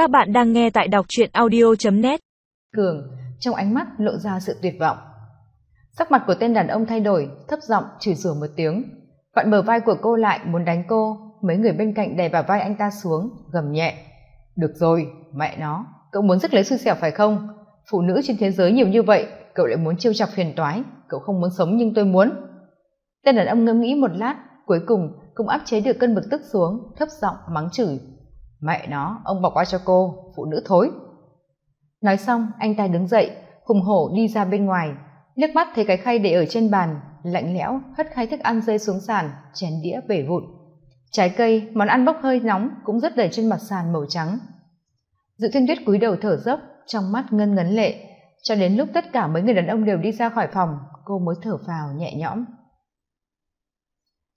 Các bạn đang nghe tại đọc truyện audio.net Cường, trong ánh mắt lộ ra sự tuyệt vọng. Sắc mặt của tên đàn ông thay đổi, thấp giọng chửi rủa một tiếng. Vặn bờ vai của cô lại muốn đánh cô, mấy người bên cạnh đè vào vai anh ta xuống, gầm nhẹ. Được rồi, mẹ nó, cậu muốn rước lấy xui xẻo phải không? Phụ nữ trên thế giới nhiều như vậy, cậu lại muốn chiêu chọc phiền toái, cậu không muốn sống nhưng tôi muốn. Tên đàn ông ngẫm nghĩ một lát, cuối cùng cũng áp chế được cơn bực tức xuống, thấp giọng mắng chửi mẹ nó, ông bỏ qua cho cô, phụ nữ thối. Nói xong, anh ta đứng dậy, hùng hổ đi ra bên ngoài. Liếc mắt thấy cái khay để ở trên bàn, lạnh lẽo, hất khay thức ăn rơi xuống sàn, chén đĩa bể vụn. Trái cây, món ăn bốc hơi nóng cũng rất đầy trên mặt sàn màu trắng. Dự thiên tuyết cúi đầu thở dốc, trong mắt ngân ngấn lệ. Cho đến lúc tất cả mấy người đàn ông đều đi ra khỏi phòng, cô mới thở phào nhẹ nhõm.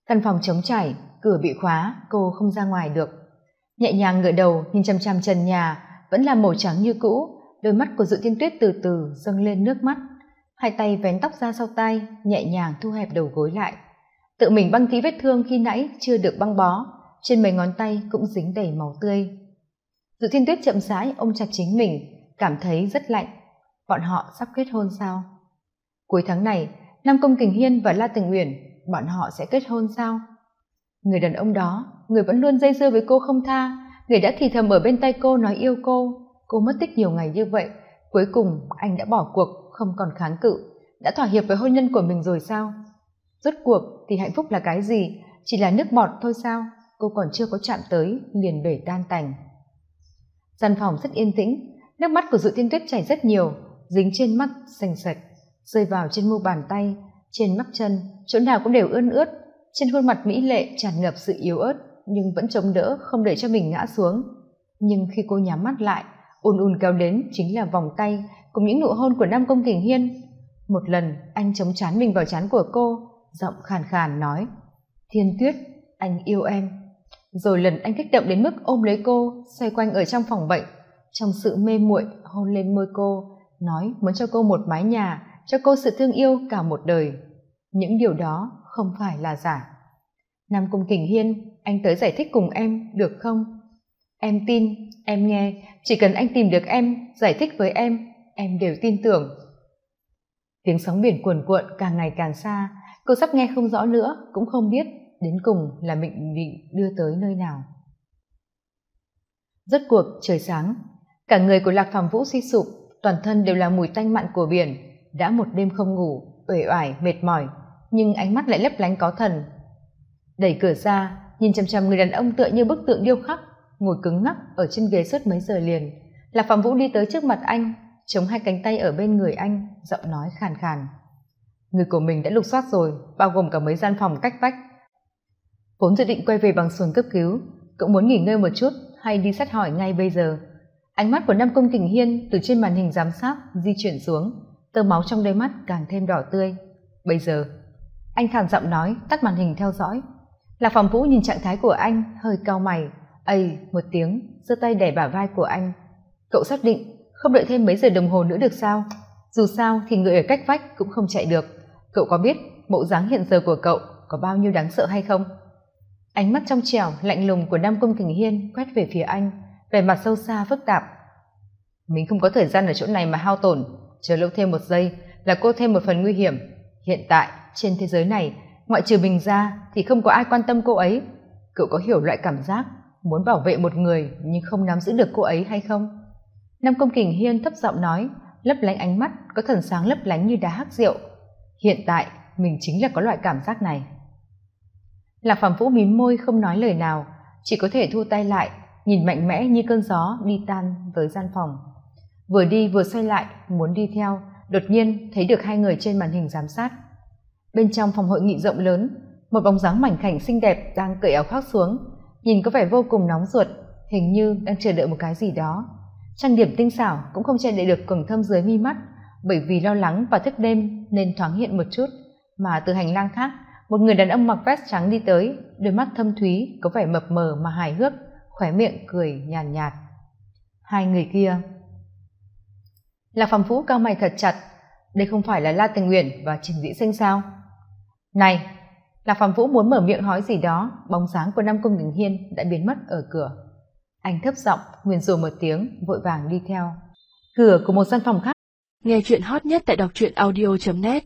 Căn phòng trống trải, cửa bị khóa, cô không ra ngoài được nhẹ nhàng ngửa đầu nhìn chằm chằm trần nhà, vẫn là màu trắng như cũ. Đôi mắt của dự thiên tuyết từ từ dâng lên nước mắt. Hai tay vén tóc ra sau tay nhẹ nhàng thu hẹp đầu gối lại. Tự mình băng kỹ vết thương khi nãy chưa được băng bó, trên mấy ngón tay cũng dính đầy máu tươi. Dự thiên tuyết chậm rãi ôm chặt chính mình, cảm thấy rất lạnh. Bọn họ sắp kết hôn sao? Cuối tháng này, nam công kình hiên và la tình uyển, bọn họ sẽ kết hôn sao? Người đàn ông đó, người vẫn luôn dây dưa với cô không tha. Người đã thì thầm ở bên tay cô nói yêu cô. Cô mất tích nhiều ngày như vậy, cuối cùng anh đã bỏ cuộc, không còn kháng cự. Đã thỏa hiệp với hôn nhân của mình rồi sao? Rốt cuộc thì hạnh phúc là cái gì? Chỉ là nước bọt thôi sao? Cô còn chưa có chạm tới, liền bể tan tành. Gian phòng rất yên tĩnh, nước mắt của dự tiên tuyết chảy rất nhiều, dính trên mắt sành sạch, rơi vào trên mu bàn tay, trên mắt chân, chỗ nào cũng đều ươn ướt trên khuôn mặt mỹ lệ tràn ngập sự yếu ớt, nhưng vẫn chống đỡ, không để cho mình ngã xuống. Nhưng khi cô nhắm mắt lại, ùn ùn kéo đến chính là vòng tay cùng những nụ hôn của nam công kình hiên. Một lần, anh chống chán mình vào chán của cô, giọng khàn khàn nói, thiên tuyết, anh yêu em. Rồi lần anh kích động đến mức ôm lấy cô, xoay quanh ở trong phòng bệnh, trong sự mê muội hôn lên môi cô, nói, muốn cho cô một mái nhà, cho cô sự thương yêu cả một đời. Những điều đó không phải là giả. Nam cung kình hiên, anh tới giải thích cùng em, được không? Em tin, em nghe, chỉ cần anh tìm được em, giải thích với em em đều tin tưởng. Tiếng sóng biển cuồn cuộn càng ngày càng xa, cô sắp nghe không rõ nữa, cũng không biết đến cùng là mình bị đưa tới nơi nào. Rốt cuộc, trời sáng, cả người của lạc phàm vũ suy sụp, toàn thân đều là mùi tanh mặn của biển, đã một đêm không ngủ, uể oải, mệt mỏi nhưng ánh mắt lại lấp lánh có thần. Đẩy cửa ra, nhìn chằm chằm người đàn ông tựa như bức tượng điêu khắc, ngồi cứng ngắc ở trên ghế suốt mấy giờ liền. Lạc phạm vũ đi tới trước mặt anh, chống hai cánh tay ở bên người anh, giọng nói khàn khàn. Người của mình đã lục soát rồi, bao gồm cả mấy gian phòng cách vách. Vốn dự định quay về bằng xuồng cấp cứu cậu muốn nghỉ ngơi một chút, hay đi xét hỏi ngay bây giờ. Ánh mắt của nam công kình hiên từ trên màn hình giám sát di chuyển xuống, tơ máu trong đôi mắt càng thêm đỏ tươi. Bây giờ anh khàn giọng nói, tắt màn hình theo dõi. Lạc phòng vũ nhìn trạng thái của anh, hơi cau mày. Ây, một tiếng, giơ tay đẻ bả vai của anh. Cậu xác định, không đợi thêm mấy giờ đồng hồ nữa được sao? Dù sao thì người ở cách vách cũng không chạy được. Cậu có biết bộ dáng hiện giờ của cậu có bao nhiêu đáng sợ hay không? Ánh mắt trong trẻo, lạnh lùng của nam công kình hiên quét về phía anh, vẻ mặt sâu xa, phức tạp. Mình không có thời gian ở chỗ này mà hao tổn. Chờ lâu thêm một giây là cô thêm một phần nguy hiểm hiện tại, trên thế giới này, ngoại trừ mình ra thì không có ai quan tâm cô ấy. Cậu có hiểu loại cảm giác muốn bảo vệ một người nhưng không nắm giữ được cô ấy hay không? Nam công kình hiên thấp giọng nói, lấp lánh ánh mắt có thần sáng lấp lánh như đá hắc rượu. Hiện tại, mình chính là có loại cảm giác này. Lạc phàm vũ mím môi không nói lời nào, chỉ có thể thu tay lại, nhìn mạnh mẽ như cơn gió đi tan tới gian phòng. Vừa đi vừa xoay lại, muốn đi theo, đột nhiên thấy được hai người trên màn hình giám sát bên trong phòng hội nghị rộng lớn một bóng dáng mảnh khảnh xinh đẹp đang cởi áo khoác xuống nhìn có vẻ vô cùng nóng ruột hình như đang chờ đợi một cái gì đó. Trang điểm tinh xảo cũng không che đậy được quầng thâm dưới mi mắt bởi vì lo lắng và thức đêm nên thoáng hiện một chút. Mà từ hành lang khác một người đàn ông mặc vest trắng đi tới đôi mắt thâm thúy có vẻ mập mờ mà hài hước khóe miệng cười nhàn nhạt, nhạt hai người kia. Lạc phàm vũ cao mày thật chặt đây không phải là la tình nguyện và trình dĩ sinh sao? Này là phàm vũ muốn mở miệng nói gì đó, bóng dáng của nam công đình hiên đã biến mất ở cửa. Anh thấp giọng, nguyền rủa một tiếng, vội vàng đi theo. Cửa của một gian phòng khác. Nghe chuyện hot nhất tại đọc truyện audio net.